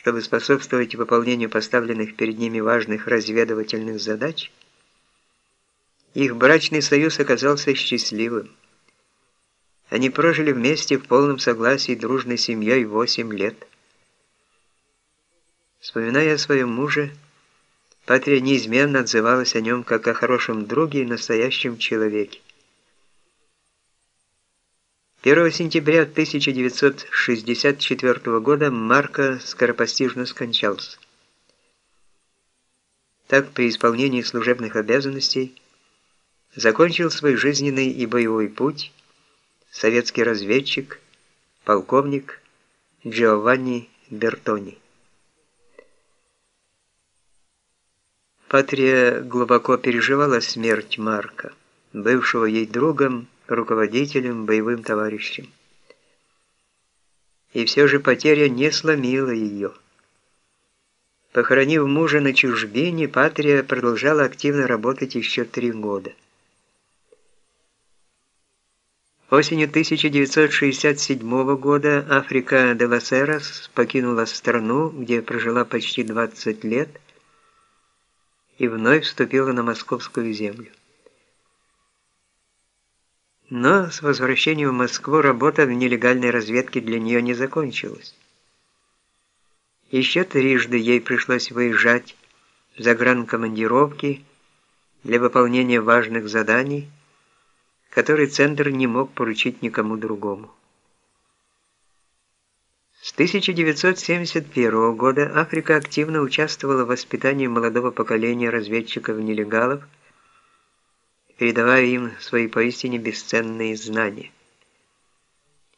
чтобы способствовать выполнению поставленных перед ними важных разведывательных задач, их брачный союз оказался счастливым. Они прожили вместе в полном согласии дружной семьей 8 лет. Вспоминая о своем муже, Патрия неизменно отзывалась о нем как о хорошем друге и настоящем человеке. 1 сентября 1964 года Марко скоропостижно скончался. Так, при исполнении служебных обязанностей, закончил свой жизненный и боевой путь советский разведчик, полковник Джованни Бертони. Патрия глубоко переживала смерть Марка, бывшего ей другом, руководителем, боевым товарищем. И все же потеря не сломила ее. Похоронив мужа на чужбине, Патрия продолжала активно работать еще три года. Осенью 1967 года Африка де Ласерас покинула страну, где прожила почти 20 лет, и вновь вступила на московскую землю. Но с возвращением в Москву работа в нелегальной разведке для нее не закончилась. Еще трижды ей пришлось выезжать в загранкомандировки для выполнения важных заданий, которые Центр не мог поручить никому другому. С 1971 года Африка активно участвовала в воспитании молодого поколения разведчиков-нелегалов, передавая им свои поистине бесценные знания.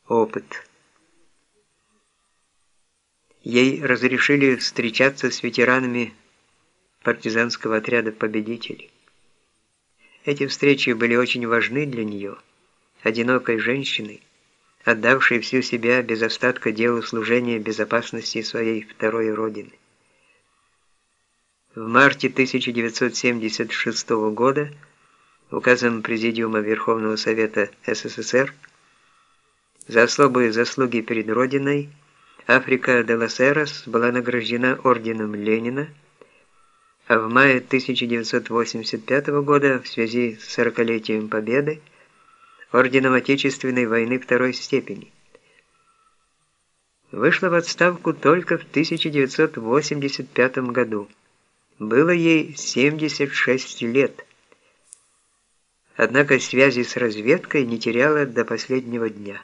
Опыт. Ей разрешили встречаться с ветеранами партизанского отряда победителей. Эти встречи были очень важны для нее, одинокой женщины, отдавшей всю себя без остатка делу служения безопасности своей второй родины. В марте 1976 года указом Президиума Верховного Совета СССР за особые заслуги перед Родиной Африка де Ласерос была награждена орденом Ленина, а в мае 1985 года в связи с 40-летием Победы орденом Отечественной войны второй степени. Вышла в отставку только в 1985 году. Было ей 76 лет. Однако связи с разведкой не теряла до последнего дня.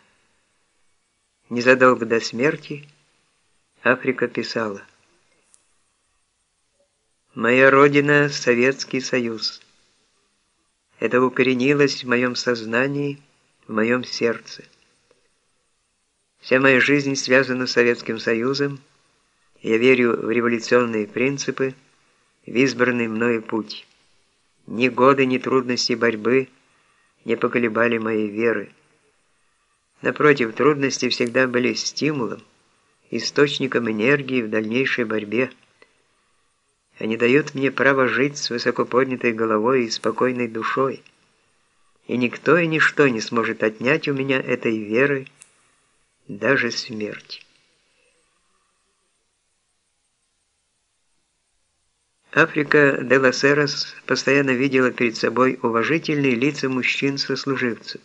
Незадолго до смерти Африка писала «Моя родина – Советский Союз. Это укоренилось в моем сознании, в моем сердце. Вся моя жизнь связана с Советским Союзом, я верю в революционные принципы, в избранный мною путь». Ни годы, ни трудности борьбы не поколебали моей веры. Напротив, трудности всегда были стимулом, источником энергии в дальнейшей борьбе. Они дают мне право жить с высоко поднятой головой и спокойной душой. И никто и ничто не сможет отнять у меня этой веры, даже смерть. Африка де Ласерос постоянно видела перед собой уважительные лица мужчин-сослуживцев.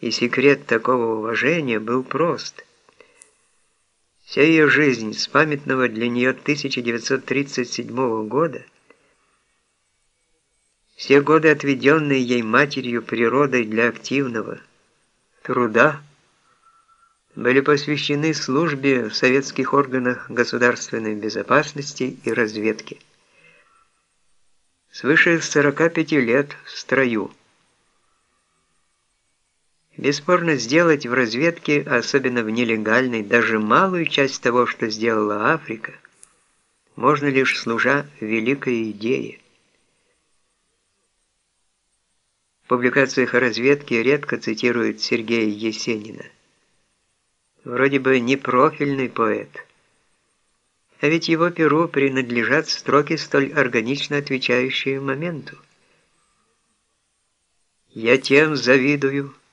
И секрет такого уважения был прост. Вся ее жизнь с памятного для нее 1937 года, все годы, отведенные ей матерью природой для активного труда, были посвящены службе в советских органах государственной безопасности и разведки. Свыше 45 лет в строю. Бесспорно, сделать в разведке, особенно в нелегальной, даже малую часть того, что сделала Африка, можно лишь служа великой идее. В публикациях о разведке редко цитируют Сергея Есенина вроде бы не профильный поэт. А ведь его перу принадлежат строки, столь органично отвечающие моменту. «Я тем завидую,